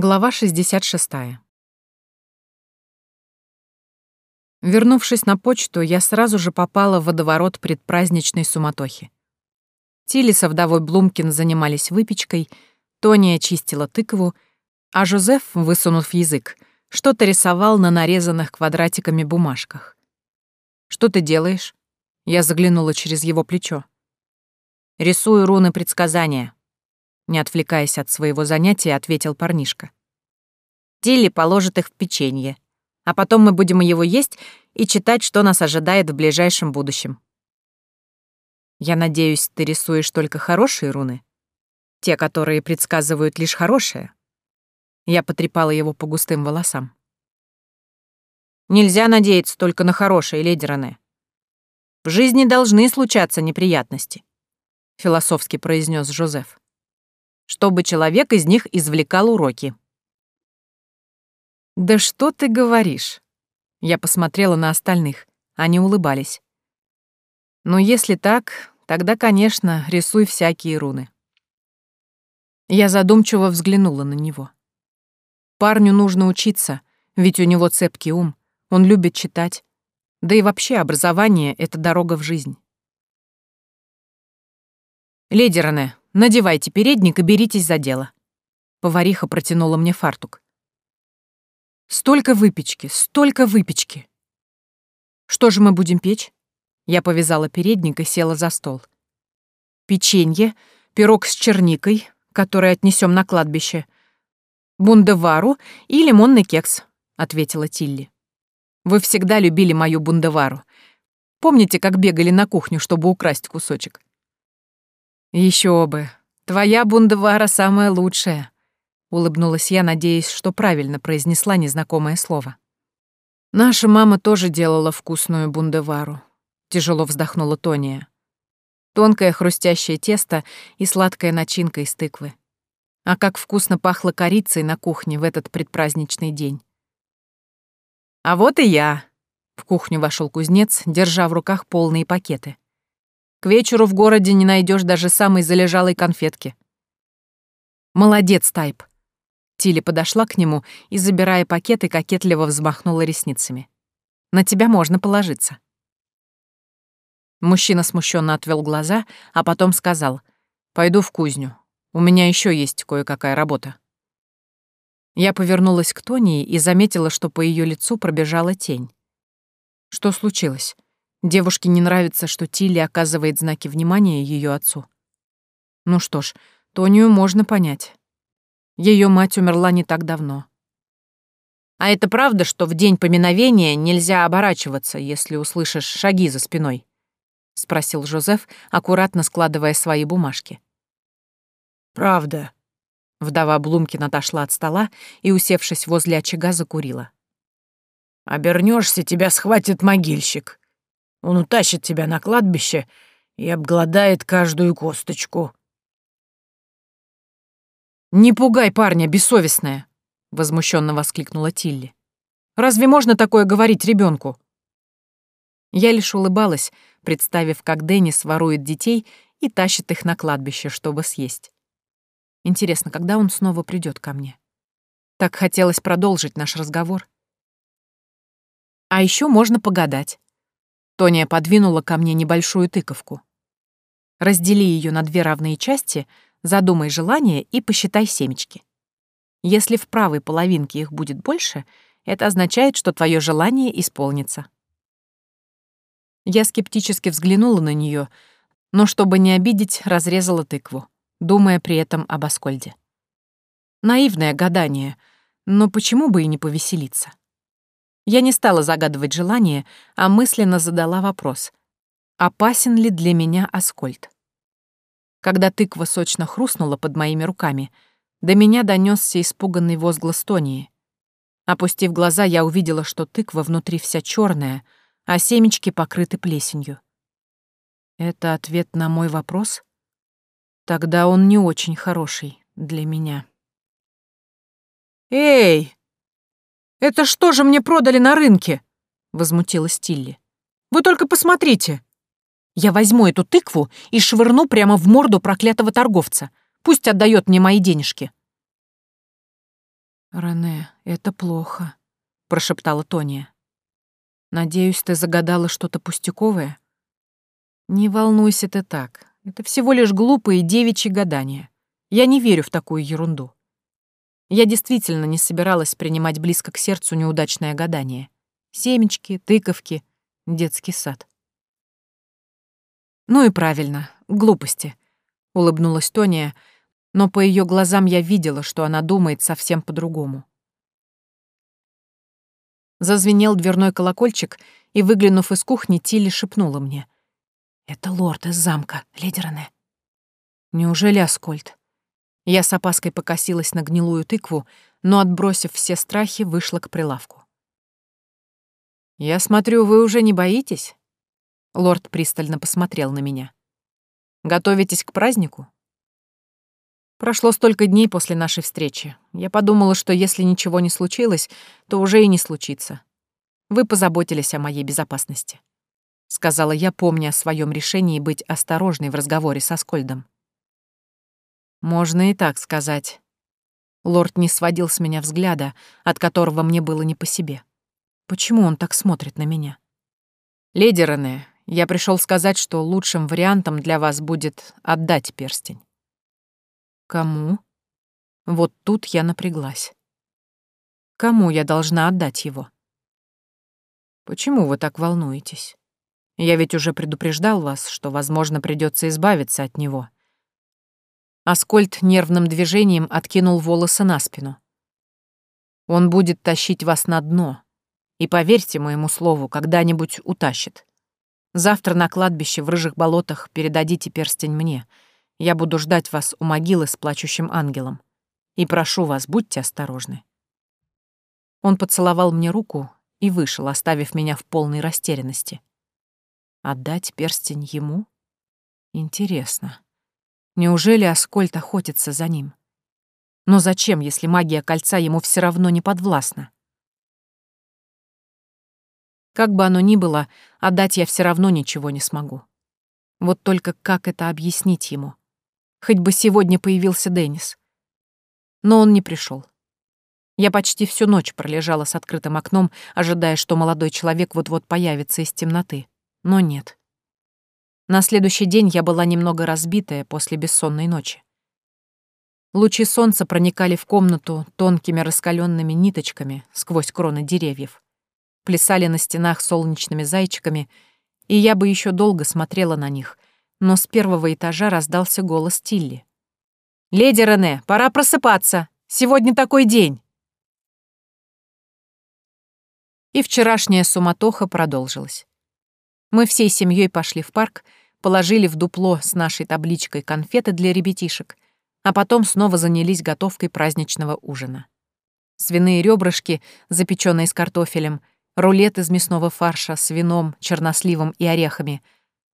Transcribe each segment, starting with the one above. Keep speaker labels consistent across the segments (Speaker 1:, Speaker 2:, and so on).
Speaker 1: Глава 66. Вернувшись на почту, я сразу же попала в водоворот предпраздничной суматохи. Тилли со вдовой Блумкин занимались выпечкой, Тония чистила тыкву, а Жозеф, высунув язык, что-то рисовал на нарезанных квадратиками бумажках. «Что ты делаешь?» Я заглянула через его плечо. «Рисую руны предсказания», не отвлекаясь от своего занятия, ответил парнишка. Тилли положит их в печенье, а потом мы будем его есть и читать, что нас ожидает в ближайшем будущем. Я надеюсь, ты рисуешь только хорошие руны? Те, которые предсказывают лишь хорошее? Я потрепала его по густым волосам. Нельзя надеяться только на хорошие, леди Рене. В жизни должны случаться неприятности, философски произнес Жозеф чтобы человек из них извлекал уроки. «Да что ты говоришь?» Я посмотрела на остальных. Они улыбались. «Ну, если так, тогда, конечно, рисуй всякие руны». Я задумчиво взглянула на него. Парню нужно учиться, ведь у него цепкий ум, он любит читать. Да и вообще образование — это дорога в жизнь. «Леди Надевайте передник и беритесь за дело. Повариха протянула мне фартук. Столько выпечки, столько выпечки. Что же мы будем печь? Я повязала передник и села за стол. Печенье, пирог с черникой, который отнесем на кладбище, бундевару и лимонный кекс, ответила Тилли. Вы всегда любили мою бундевару. Помните, как бегали на кухню, чтобы украсть кусочек? Еще бы. Твоя бундевара самая лучшая. Улыбнулась я, надеясь, что правильно произнесла незнакомое слово. Наша мама тоже делала вкусную бундевару. Тяжело вздохнула Тония. Тонкое хрустящее тесто и сладкая начинка из тыквы. А как вкусно пахло корицей на кухне в этот предпраздничный день. А вот и я. В кухню вошел кузнец, держа в руках полные пакеты. К вечеру в городе не найдешь даже самой залежалой конфетки. Молодец, Тайп. Тилли подошла к нему и, забирая пакеты, кокетливо взмахнула ресницами. На тебя можно положиться. Мужчина смущенно отвел глаза, а потом сказал, «Пойду в кузню. У меня еще есть кое-какая работа». Я повернулась к Тони и заметила, что по ее лицу пробежала тень. Что случилось? Девушке не нравится, что Тилли оказывает знаки внимания ее отцу. Ну что ж, Тонию можно понять. Ее мать умерла не так давно. А это правда, что в день поминовения нельзя оборачиваться, если услышишь шаги за спиной? спросил Жозеф, аккуратно складывая свои бумажки. Правда. Вдова Блумкин отошла от стола и, усевшись возле очага, закурила. Обернешься, тебя схватит могильщик. Он утащит тебя на кладбище и обгладает каждую косточку». «Не пугай парня, бессовестная!» — возмущенно воскликнула Тилли. «Разве можно такое говорить ребенку? Я лишь улыбалась, представив, как Деннис ворует детей и тащит их на кладбище, чтобы съесть. Интересно, когда он снова придет ко мне? Так хотелось продолжить наш разговор. А еще можно погадать. Тония подвинула ко мне небольшую тыковку. Раздели ее на две равные части, задумай желание и посчитай семечки. Если в правой половинке их будет больше, это означает, что твое желание исполнится. Я скептически взглянула на нее, но чтобы не обидеть, разрезала тыкву, думая при этом об Аскольде. Наивное гадание, но почему бы и не повеселиться? Я не стала загадывать желание, а мысленно задала вопрос. Опасен ли для меня Аскольд? Когда тыква сочно хрустнула под моими руками, до меня донесся испуганный возглас Тонии. Опустив глаза, я увидела, что тыква внутри вся черная, а семечки покрыты плесенью. Это ответ на мой вопрос? Тогда он не очень хороший для меня. «Эй!» «Это что же мне продали на рынке?» — возмутилась Тилли. «Вы только посмотрите! Я возьму эту тыкву и швырну прямо в морду проклятого торговца. Пусть отдает мне мои денежки». «Рене, это плохо», — прошептала Тония. «Надеюсь, ты загадала что-то пустяковое?» «Не волнуйся ты так. Это всего лишь глупые девичьи гадания. Я не верю в такую ерунду. Я действительно не собиралась принимать близко к сердцу неудачное гадание. Семечки, тыковки, детский сад. «Ну и правильно, глупости», — улыбнулась Тония, но по ее глазам я видела, что она думает совсем по-другому. Зазвенел дверной колокольчик, и, выглянув из кухни, Тилли шепнула мне. «Это лорд из замка, леди Рене». «Неужели Аскольд?» Я с опаской покосилась на гнилую тыкву, но, отбросив все страхи, вышла к прилавку. «Я смотрю, вы уже не боитесь?» Лорд пристально посмотрел на меня. «Готовитесь к празднику?» Прошло столько дней после нашей встречи. Я подумала, что если ничего не случилось, то уже и не случится. Вы позаботились о моей безопасности. Сказала я, помня о своем решении быть осторожной в разговоре со Скольдом. Можно и так сказать. Лорд не сводил с меня взгляда, от которого мне было не по себе. Почему он так смотрит на меня? Леди Рене, я пришел сказать, что лучшим вариантом для вас будет отдать перстень. Кому? Вот тут я напряглась. Кому я должна отдать его? Почему вы так волнуетесь? Я ведь уже предупреждал вас, что, возможно, придется избавиться от него. Аскольд нервным движением откинул волосы на спину. Он будет тащить вас на дно. И поверьте моему слову, когда-нибудь утащит. Завтра на кладбище в рыжих болотах передадите перстень мне. Я буду ждать вас у могилы с плачущим ангелом. И прошу вас, будьте осторожны. Он поцеловал мне руку и вышел, оставив меня в полной растерянности. Отдать перстень ему? Интересно. Неужели Аскольд охотится за ним? Но зачем, если магия кольца ему все равно не подвластна? Как бы оно ни было, отдать я все равно ничего не смогу. Вот только как это объяснить ему? Хоть бы сегодня появился Деннис. Но он не пришел. Я почти всю ночь пролежала с открытым окном, ожидая, что молодой человек вот-вот появится из темноты. Но нет. На следующий день я была немного разбитая после бессонной ночи. Лучи солнца проникали в комнату тонкими раскаленными ниточками сквозь кроны деревьев, плясали на стенах солнечными зайчиками, и я бы еще долго смотрела на них, но с первого этажа раздался голос Тилли. «Леди Рене, пора просыпаться! Сегодня такой день!» И вчерашняя суматоха продолжилась. Мы всей семьей пошли в парк, положили в дупло с нашей табличкой конфеты для ребятишек, а потом снова занялись готовкой праздничного ужина. Свиные ребрышки, запеченные с картофелем, рулет из мясного фарша с вином, черносливом и орехами,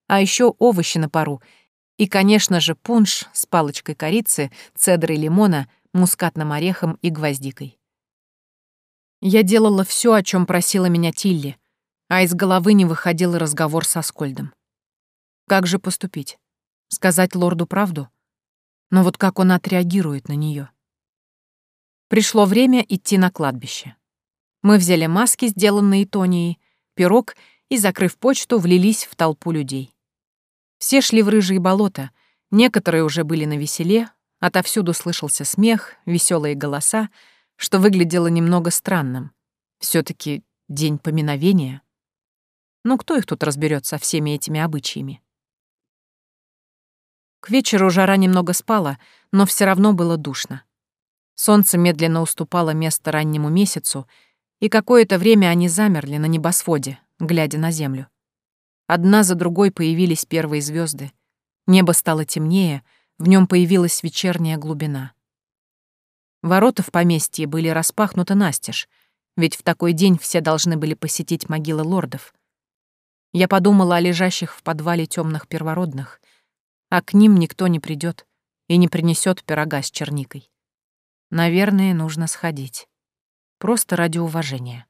Speaker 1: а еще овощи на пару и, конечно же, пунш с палочкой корицы, цедрой лимона, мускатным орехом и гвоздикой. Я делала все, о чем просила меня Тилли, а из головы не выходил разговор со Скольдом. Как же поступить? Сказать лорду правду? Но вот как он отреагирует на нее? Пришло время идти на кладбище. Мы взяли маски, сделанные Тонией, пирог и, закрыв почту, влились в толпу людей. Все шли в рыжие болота, некоторые уже были на веселе, отовсюду слышался смех, веселые голоса, что выглядело немного странным. все таки день поминовения. Ну кто их тут разберет со всеми этими обычаями? К вечеру жара немного спала, но все равно было душно. Солнце медленно уступало место раннему месяцу, и какое-то время они замерли на небосводе, глядя на землю. Одна за другой появились первые звезды. Небо стало темнее, в нем появилась вечерняя глубина. Ворота в поместье были распахнуты настежь, ведь в такой день все должны были посетить могилы лордов. Я подумала о лежащих в подвале темных первородных — а к ним никто не придет и не принесет пирога с черникой. Наверное, нужно сходить. Просто ради уважения.